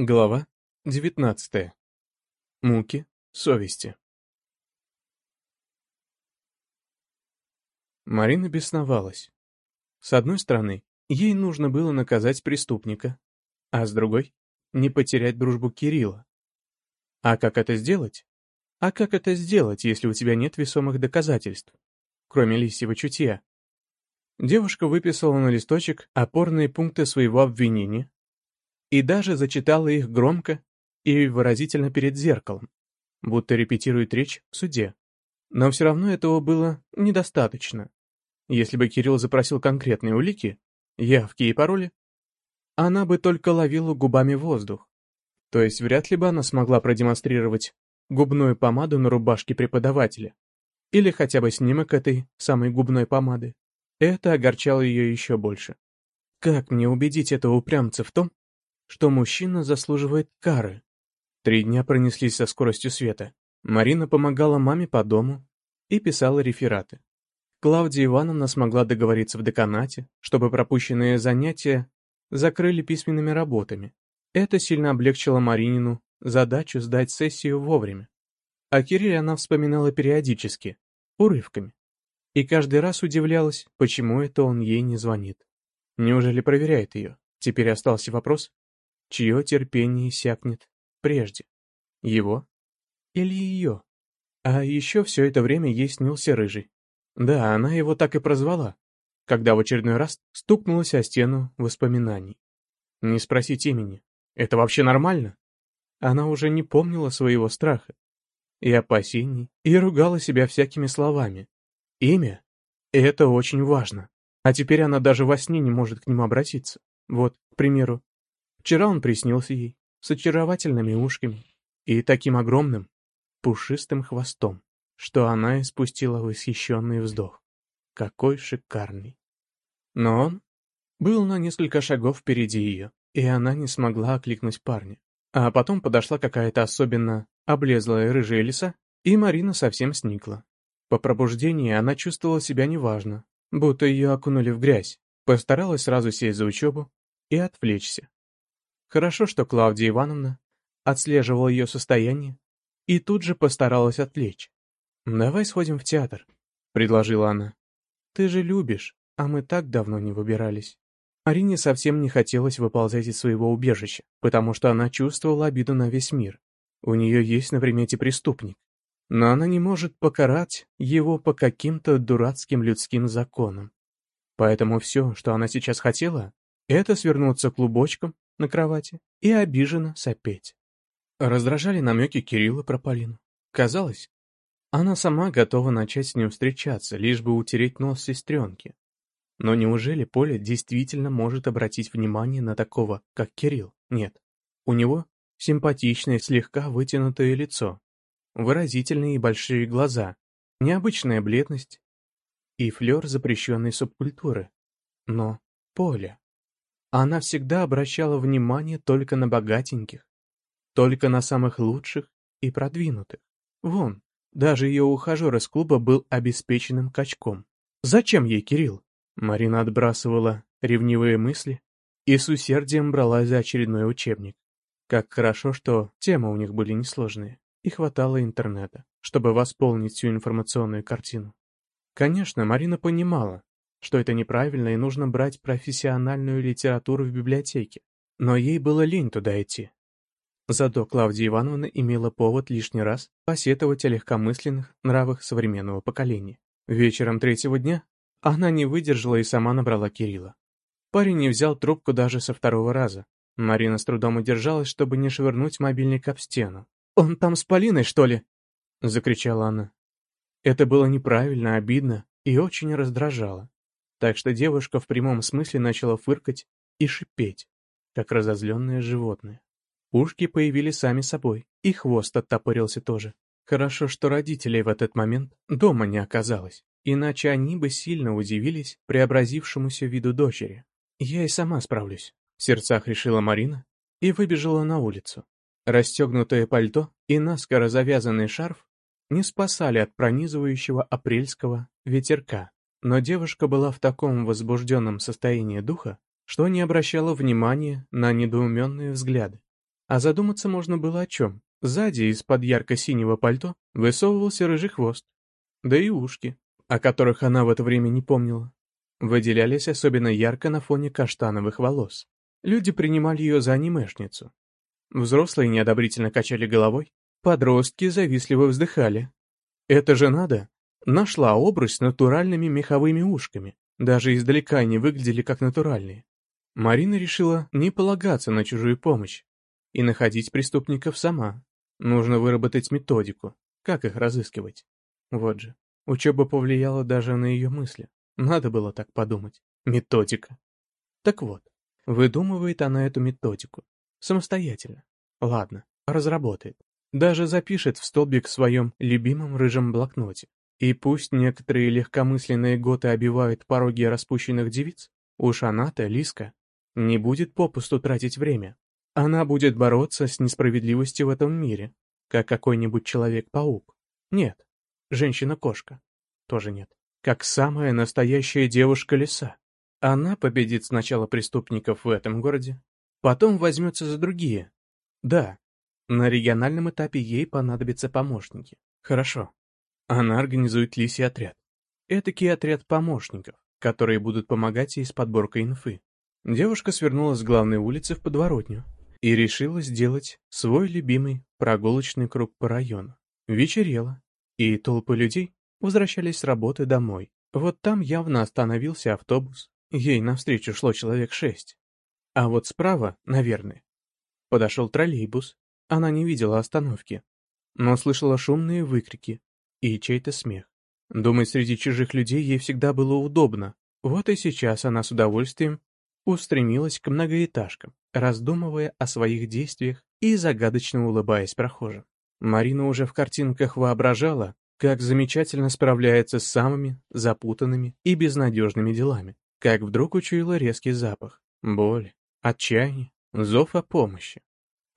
Глава 19. Муки совести. Марина бесновалась. С одной стороны, ей нужно было наказать преступника, а с другой — не потерять дружбу Кирилла. А как это сделать? А как это сделать, если у тебя нет весомых доказательств, кроме лисьего чутья? Девушка выписала на листочек опорные пункты своего обвинения, и даже зачитала их громко и выразительно перед зеркалом, будто репетирует речь в суде. Но все равно этого было недостаточно. Если бы Кирилл запросил конкретные улики, явки и пароли, она бы только ловила губами воздух. То есть вряд ли бы она смогла продемонстрировать губную помаду на рубашке преподавателя. Или хотя бы снимок этой самой губной помады. Это огорчало ее еще больше. Как мне убедить этого упрямца в том, что мужчина заслуживает кары. Три дня пронеслись со скоростью света. Марина помогала маме по дому и писала рефераты. Клавдия Ивановна смогла договориться в деканате, чтобы пропущенные занятия закрыли письменными работами. Это сильно облегчило Маринину задачу сдать сессию вовремя. О Кирилле она вспоминала периодически, урывками. И каждый раз удивлялась, почему это он ей не звонит. Неужели проверяет ее? Теперь остался вопрос, чье терпение иссякнет прежде, его или ее. А еще все это время ей снился рыжий. Да, она его так и прозвала, когда в очередной раз стукнулась о стену воспоминаний. Не спросить имени. Это вообще нормально? Она уже не помнила своего страха и опасений, и ругала себя всякими словами. Имя — это очень важно. А теперь она даже во сне не может к нему обратиться. Вот, к примеру, Вчера он приснился ей, с очаровательными ушками и таким огромным, пушистым хвостом, что она испустила восхищенный вздох. Какой шикарный. Но он был на несколько шагов впереди ее, и она не смогла окликнуть парня. А потом подошла какая-то особенно облезлая рыжая лиса, и Марина совсем сникла. По пробуждении она чувствовала себя неважно, будто ее окунули в грязь, постаралась сразу сесть за учебу и отвлечься. Хорошо, что Клавдия Ивановна отслеживала ее состояние и тут же постаралась отвлечь. «Давай сходим в театр», — предложила она. «Ты же любишь, а мы так давно не выбирались». Арине совсем не хотелось выползать из своего убежища, потому что она чувствовала обиду на весь мир. У нее есть на примете преступник. Но она не может покарать его по каким-то дурацким людским законам. Поэтому все, что она сейчас хотела, это свернуться клубочком на кровати и обиженно сопеть. Раздражали намеки Кирилла про Полину. Казалось, она сама готова начать с ним встречаться, лишь бы утереть нос сестренке. Но неужели Поля действительно может обратить внимание на такого, как Кирилл? Нет. У него симпатичное, слегка вытянутое лицо, выразительные и большие глаза, необычная бледность и флер запрещенной субкультуры. Но Поля... Она всегда обращала внимание только на богатеньких, только на самых лучших и продвинутых. Вон, даже ее ухажер из клуба был обеспеченным качком. Зачем ей Кирилл? Марина отбрасывала ревнивые мысли и с усердием бралась за очередной учебник. Как хорошо, что темы у них были несложные, и хватало интернета, чтобы восполнить всю информационную картину. Конечно, Марина понимала, что это неправильно и нужно брать профессиональную литературу в библиотеке. Но ей было лень туда идти. Зато Клавдия Ивановна имела повод лишний раз посетовать о легкомысленных нравах современного поколения. Вечером третьего дня она не выдержала и сама набрала Кирилла. Парень не взял трубку даже со второго раза. Марина с трудом удержалась, чтобы не швырнуть мобильник об стену. «Он там с Полиной, что ли?» — закричала она. Это было неправильно, обидно и очень раздражало так что девушка в прямом смысле начала фыркать и шипеть, как разозленное животное. Ушки появились сами собой, и хвост оттопырился тоже. Хорошо, что родителей в этот момент дома не оказалось, иначе они бы сильно удивились преобразившемуся виду дочери. «Я и сама справлюсь», — в сердцах решила Марина и выбежала на улицу. Расстегнутое пальто и наскоро завязанный шарф не спасали от пронизывающего апрельского ветерка, но девушка была в таком возбужденном состоянии духа, что не обращала внимания на недоуменные взгляды. А задуматься можно было о чем. Сзади из-под ярко-синего пальто высовывался рыжий хвост. Да и ушки, о которых она в это время не помнила, выделялись особенно ярко на фоне каштановых волос. Люди принимали ее за анимешницу. Взрослые неодобрительно качали головой, подростки завистливо вздыхали. Это же надо! Нашла обруч с натуральными меховыми ушками, даже издалека они выглядели как натуральные. Марина решила не полагаться на чужую помощь и находить преступников сама. Нужно выработать методику, как их разыскивать. Вот же, учеба повлияла даже на ее мысли. Надо было так подумать. Методика. Так вот, выдумывает она эту методику. Самостоятельно. Ладно, разработает. Даже запишет в столбик в своем любимом рыжем блокноте. И пусть некоторые легкомысленные готы обивают пороги распущенных девиц, уж она-то, Лиска, не будет попусту тратить время. Она будет бороться с несправедливостью в этом мире, как какой-нибудь Человек-паук. Нет, женщина-кошка. Тоже нет. Как самая настоящая девушка-лиса. Она победит сначала преступников в этом городе, потом возьмется за другие. Да, на региональном этапе ей понадобятся помощники. Хорошо. Она организует лисий отряд. Этакий отряд помощников, которые будут помогать ей с подборкой инфы. Девушка свернула с главной улицы в подворотню, и решила сделать свой любимый прогулочный круг по району. Вечерело, и толпы людей возвращались с работы домой. Вот там явно остановился автобус, ей навстречу шло человек шесть. А вот справа, наверное, подошел троллейбус, она не видела остановки, но слышала шумные выкрики и чей-то смех. Думать среди чужих людей ей всегда было удобно, вот и сейчас она с удовольствием устремилась к многоэтажкам, раздумывая о своих действиях и загадочно улыбаясь прохожим. Марина уже в картинках воображала, как замечательно справляется с самыми запутанными и безнадежными делами, как вдруг учуяла резкий запах, боль, отчаяние, зов о помощи.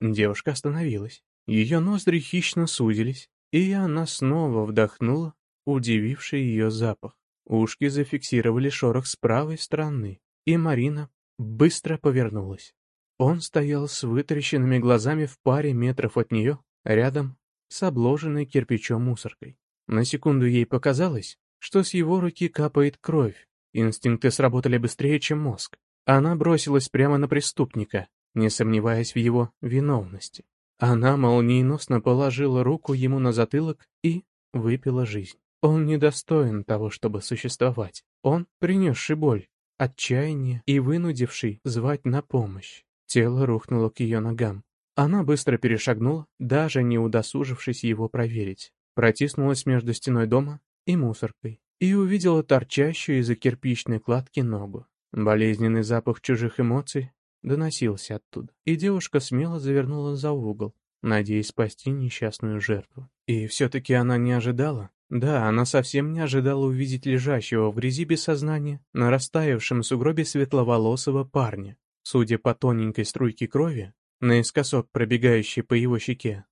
Девушка остановилась, ее ноздри хищно сузились, и она снова вдохнула удививший ее запах. Ушки зафиксировали шорох с правой стороны, и Марина быстро повернулась. Он стоял с вытаращенными глазами в паре метров от нее, рядом с обложенной кирпичом мусоркой. На секунду ей показалось, что с его руки капает кровь. Инстинкты сработали быстрее, чем мозг. Она бросилась прямо на преступника, не сомневаясь в его виновности. Она молниеносно положила руку ему на затылок и выпила жизнь. Он недостоин того, чтобы существовать. Он, принесший боль, отчаяние и вынудивший звать на помощь. Тело рухнуло к ее ногам. Она быстро перешагнула, даже не удосужившись его проверить. Протиснулась между стеной дома и мусоркой и увидела торчащую из-за кирпичной кладки ногу. Болезненный запах чужих эмоций доносился оттуда, и девушка смело завернула за угол, надеясь спасти несчастную жертву. И все-таки она не ожидала, да, она совсем не ожидала увидеть лежащего в грязи без сознания на растаявшем сугробе светловолосого парня. Судя по тоненькой струйке крови, наискосок пробегающей по его щеке,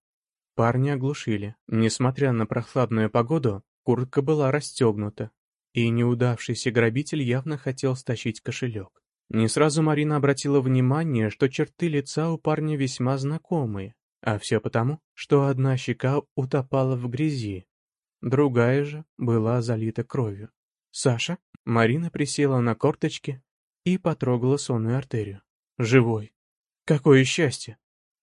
парня оглушили. Несмотря на прохладную погоду, куртка была расстегнута, и неудавшийся грабитель явно хотел стащить кошелек. Не сразу Марина обратила внимание, что черты лица у парня весьма знакомые, а все потому, что одна щека утопала в грязи, Другая же была залита кровью. «Саша?» Марина присела на корточки и потрогала сонную артерию. «Живой! Какое счастье!»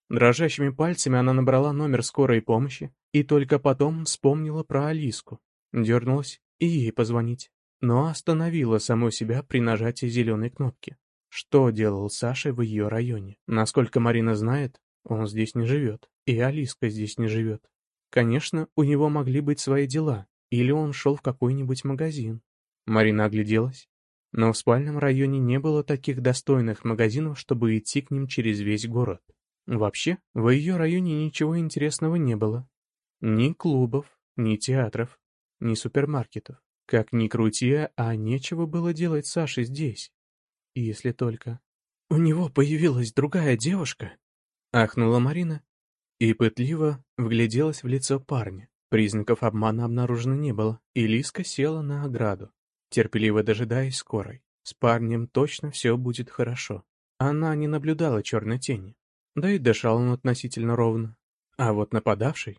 Дрожащими пальцами она набрала номер скорой помощи и только потом вспомнила про Алиску. Дернулась и ей позвонить, но остановила саму себя при нажатии зеленой кнопки. Что делал Саша в ее районе? Насколько Марина знает, он здесь не живет, и Алиска здесь не живет. Конечно, у него могли быть свои дела, или он шел в какой-нибудь магазин. Марина огляделась, но в спальном районе не было таких достойных магазинов, чтобы идти к ним через весь город. Вообще, в ее районе ничего интересного не было. Ни клубов, ни театров, ни супермаркетов. Как ни крути, а нечего было делать Саше здесь. Если только... «У него появилась другая девушка?» — ахнула Марина и пытливо вгляделась в лицо парня. Признаков обмана обнаружено не было, и Лиска села на ограду, терпеливо дожидаясь скорой. С парнем точно все будет хорошо. Она не наблюдала черной тени. да и дышал он относительно ровно. А вот нападавший,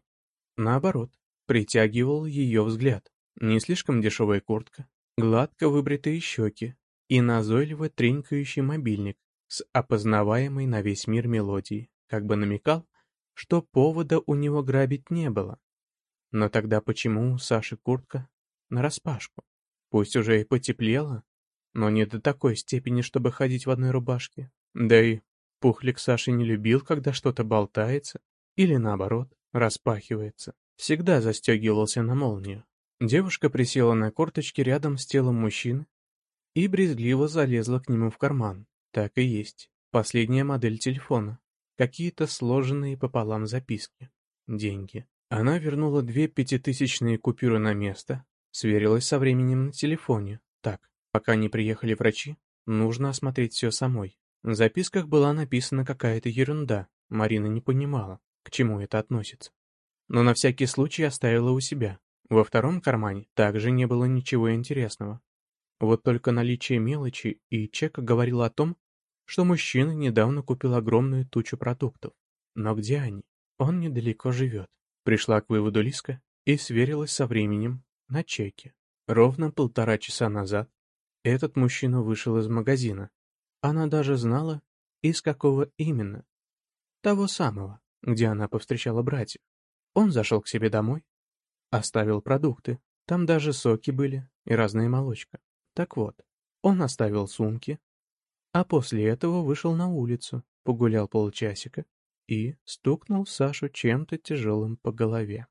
наоборот, притягивал ее взгляд. Не слишком дешевая куртка, гладко выбритые щеки и назойливо тренькающий мобильник с опознаваемой на весь мир мелодией, как бы намекал, что повода у него грабить не было. Но тогда почему у Саши куртка нараспашку? Пусть уже и потеплело, но не до такой степени, чтобы ходить в одной рубашке. Да и Пухлик Саши не любил, когда что-то болтается, или наоборот, распахивается. Всегда застегивался на молнию. Девушка присела на корточки рядом с телом мужчины и брезгливо залезла к нему в карман. Так и есть. Последняя модель телефона. Какие-то сложенные пополам записки. Деньги. Она вернула две пятитысячные купюры на место, сверилась со временем на телефоне. Так, пока не приехали врачи, нужно осмотреть все самой. В записках была написана какая-то ерунда, Марина не понимала, к чему это относится. Но на всякий случай оставила у себя. Во втором кармане также не было ничего интересного. Вот только наличие мелочи и чека говорило о том, что мужчина недавно купил огромную тучу продуктов. Но где они? Он недалеко живет. Пришла к выводу Лиска и сверилась со временем на чеке. Ровно полтора часа назад этот мужчина вышел из магазина. Она даже знала, из какого именно. Того самого, где она повстречала братьев. Он зашел к себе домой, оставил продукты. Там даже соки были и разная молочка. Так вот, он оставил сумки, а после этого вышел на улицу, погулял полчасика и стукнул Сашу чем-то тяжелым по голове.